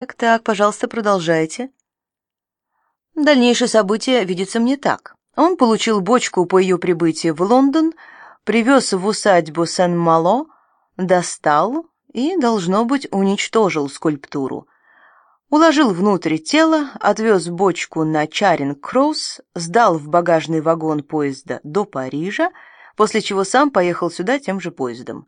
Так-так, пожалуйста, продолжайте. Дальнейшие события видятся мне так. Он получил бочку по ее прибытии в Лондон, привез в усадьбу Сен-Мало, достал и, должно быть, уничтожил скульптуру. Уложил внутрь тело, отвез бочку на Чаринг-Кросс, сдал в багажный вагон поезда до Парижа, после чего сам поехал сюда тем же поездом.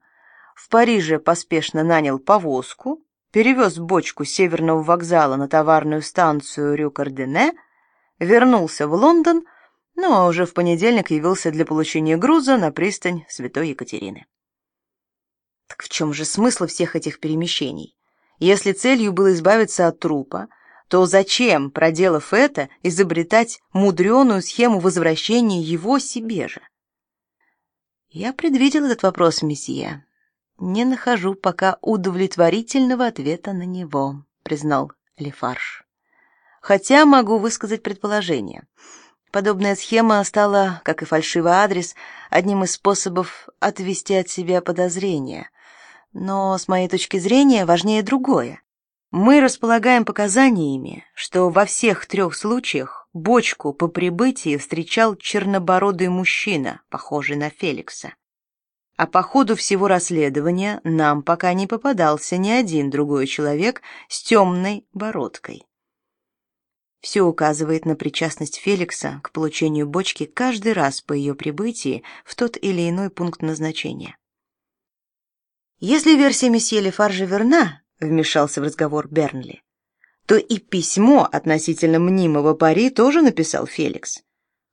В Париже поспешно нанял повозку, перевез бочку северного вокзала на товарную станцию Рю-Кардене, вернулся в Лондон, ну а уже в понедельник явился для получения груза на пристань Святой Екатерины. Так в чем же смысл всех этих перемещений? Если целью было избавиться от трупа, то зачем, проделав это, изобретать мудреную схему возвращения его себе же? Я предвидел этот вопрос, месье. Не нахожу пока удовлетворительного ответа на него, признал Лефарж. Хотя могу высказать предположение. Подобная схема стала, как и фальшивый адрес, одним из способов отвести от себя подозрения. Но с моей точки зрения важнее другое. Мы располагаем показаниями, что во всех трех случаях бочку по прибытии встречал чернобородый мужчина, похожий на Феликса. А по ходу всего расследования нам пока не попадался ни один другой человек с темной бородкой. Все указывает на причастность Феликса к получению бочки каждый раз по ее прибытии в тот или иной пункт назначения. Если версия месье Лефаржа верна, вмешался в разговор Бернли, то и письмо относительно мнимого пари тоже написал Феликс.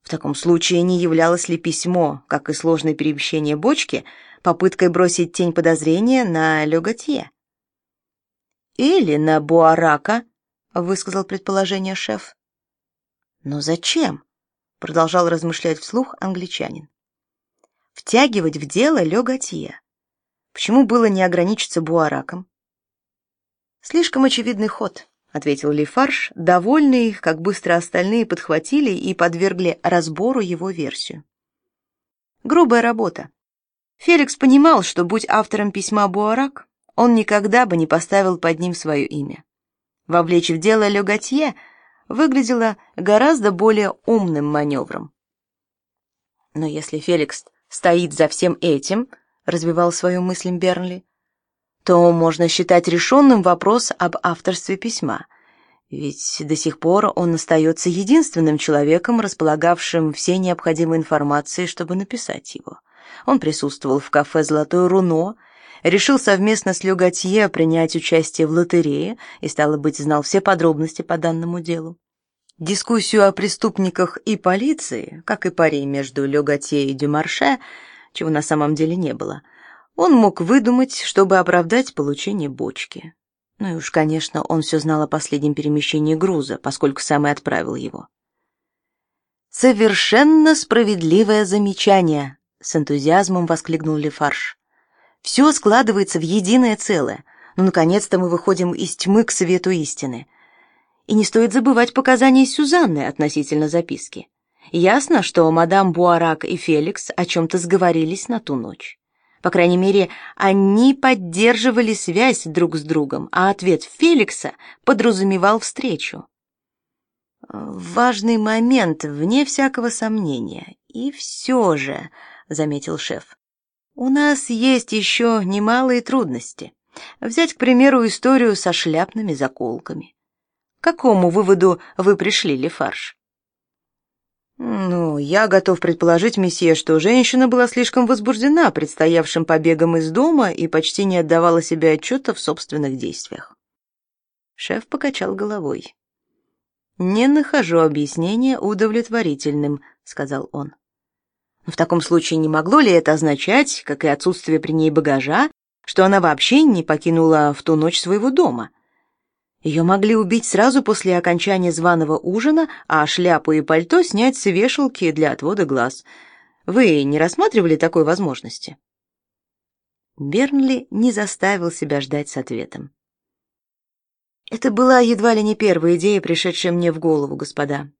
В таком случае не являлось ли письмо, как и сложное перемещение бочки, попыткой бросить тень подозрения на Леготье? Или на Буарака, высказал предположение шеф. Но зачем? продолжал размышлять вслух англичанин. Втягивать в дело Леготье. Почему было не ограничиться Буараком? Слишком очевидный ход ответил Лифарш, довольный, как быстро остальные подхватили и подвергли разбору его версию. Грубая работа. Феликс понимал, что будь автором письма Буарак, он никогда бы не поставил под ним свое имя. Вовлечь в дело Леготье выглядело гораздо более умным маневром. Но если Феликс стоит за всем этим, развивал свою мысль Бернли, то можно считать решенным вопрос об авторстве письма. Ведь до сих пор он остается единственным человеком, располагавшим всей необходимой информацией, чтобы написать его. Он присутствовал в кафе «Золотое руно», решил совместно с Люгатье принять участие в лотерее и, стало быть, знал все подробности по данному делу. Дискуссию о преступниках и полиции, как и пари между Люгатье и Дюмарше, чего на самом деле не было – он мог выдумать, чтобы оправдать получение бочки. Ну и уж, конечно, он все знал о последнем перемещении груза, поскольку сам и отправил его. Совершенно справедливое замечание, с энтузиазмом воскликнул Лефарж. Все складывается в единое целое. Ну наконец-то мы выходим из тьмы к свету истины. И не стоит забывать показания Сюзанны относительно записки. Ясно, что мадам Буарак и Феликс о чем то сговорились на ту ночь. По крайней мере, они поддерживали связь друг с другом, а ответ Феликса подразумевал встречу. Важный момент, вне всякого сомнения. И все же, заметил шеф, у нас есть еще немалые трудности. Взять, к примеру, историю со шляпными заколками. К какому выводу вы пришли, Лефарж? Ну, я готов предположить, месье, что женщина была слишком возбуждена предстоявшим побегом из дома и почти не отдавала себе отчета в собственных действиях. Шеф покачал головой. Не нахожу объяснения удовлетворительным, сказал он. В таком случае не могло ли это означать, как и отсутствие при ней багажа, что она вообще не покинула в ту ночь своего дома? Ее могли убить сразу после окончания званого ужина, а шляпу и пальто снять с вешалки для отвода глаз. Вы не рассматривали такой возможности? Бернли не заставил себя ждать с ответом. Это была едва ли не первая идея, пришедшая мне в голову, господа.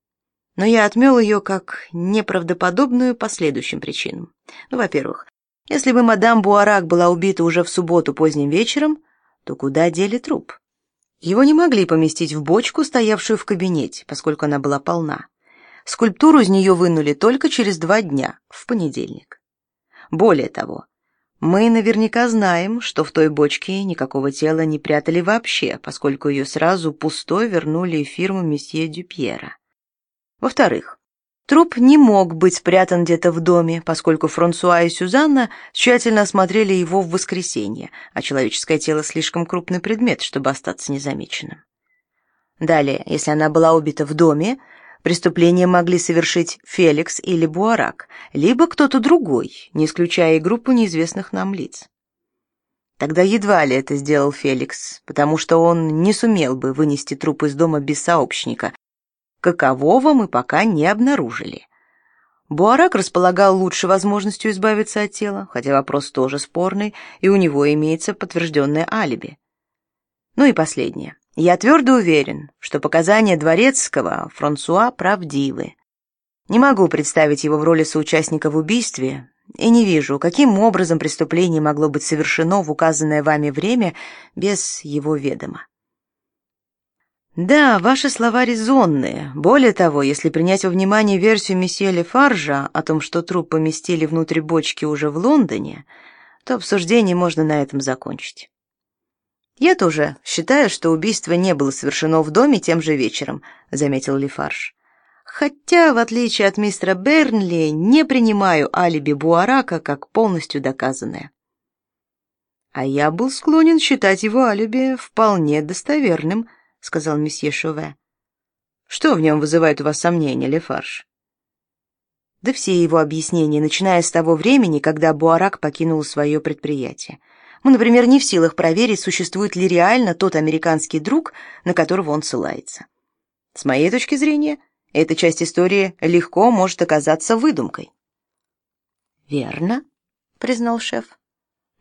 Но я отмел ее как неправдоподобную по следующим причинам. Ну, во-первых, если бы мадам Буарак была убита уже в субботу поздним вечером, то куда дели труп? Его не могли поместить в бочку, стоявшую в кабинете, поскольку она была полна. Скульптуру из нее вынули только через два дня, в понедельник. Более того, мы наверняка знаем, что в той бочке никакого тела не прятали вообще, поскольку ее сразу пустой вернули фирму месье Дюпьера. Во-вторых, труп не мог быть спрятан где-то в доме, поскольку Франсуа и Сюзанна тщательно осмотрели его в воскресенье, а человеческое тело слишком крупный предмет, чтобы остаться незамеченным. Далее, если она была убита в доме, Преступление могли совершить Феликс или Буарак, либо кто-то другой, не исключая и группу неизвестных нам лиц. Тогда едва ли это сделал Феликс, потому что он не сумел бы вынести труп из дома без сообщника, какового мы пока не обнаружили. Буарак располагал лучшей возможностью избавиться от тела, хотя вопрос тоже спорный, и у него имеется подтвержденное алиби. Ну и последнее. Я твердо уверен, что показания Дворецкого Франсуа правдивы. Не могу представить его в роли соучастника в убийстве и не вижу, каким образом преступление могло быть совершено в указанное вами время без его ведома. Да, ваши слова резонные. Более того, если принять во внимание версию месье Лефаржа о том, что труп поместили внутрь бочки уже в Лондоне, то обсуждение можно на этом закончить. Я тоже считаю, что убийство не было совершено в доме тем же вечером, заметил Лифарж. Хотя, в отличие от мистера Бернли, не принимаю алиби Буарака как полностью доказанное. А я был склонен считать его алиби вполне достоверным, сказал месье Шове. Что в нем вызывает у вас сомнения, Лефарж? Да все его объяснения, начиная с того времени, когда Буарак покинул свое предприятие. Мы, например, не в силах проверить, существует ли реально тот американский друг, на которого он ссылается. С моей точки зрения, эта часть истории легко может оказаться выдумкой. Верно, признал шеф.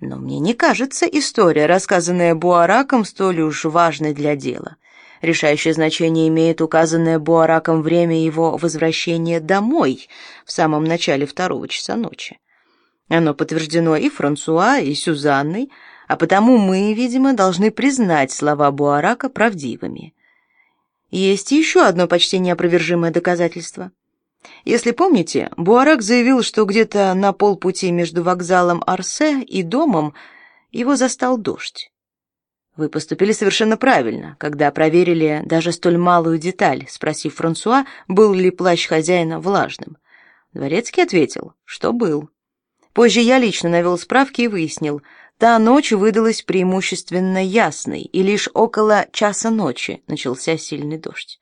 Но мне не кажется история, рассказанная Буараком, столь уж важной для дела. Решающее значение имеет указанное Буараком время его возвращения домой в самом начале второго часа ночи. Оно подтверждено и Франсуа, и Сюзанной, а потому мы, видимо, должны признать слова Буарака правдивыми. Есть еще одно почти неопровержимое доказательство. Если помните, Буарак заявил, что где-то на полпути между вокзалом Арсе и домом его застал дождь. Вы поступили совершенно правильно, когда проверили даже столь малую деталь, спросив Франсуа, был ли плащ хозяина влажным. Дворецкий ответил, что был. Позже я лично навел справки и выяснил, та ночь выдалась преимущественно ясной, и лишь около часа ночи начался сильный дождь.